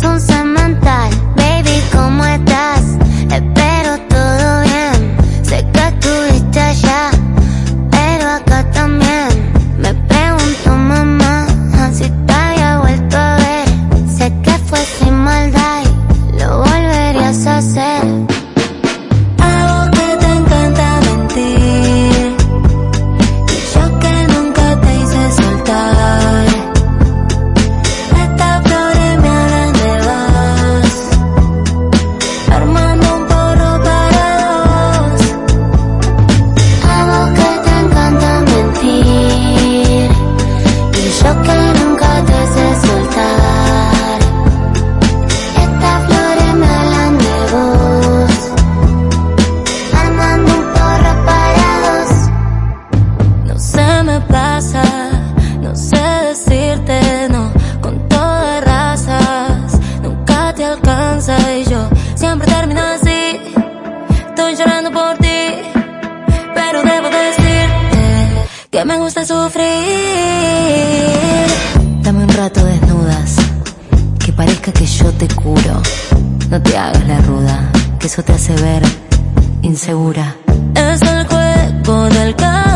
son y yo siempre termino así. Estoy llorando por ti, pero debo decirte que me gusta sufrir. Dame un rato desnudas, que parezca que yo te curo. No te hagas la ruda, que eso te hace ver insegura. Es el juego del carro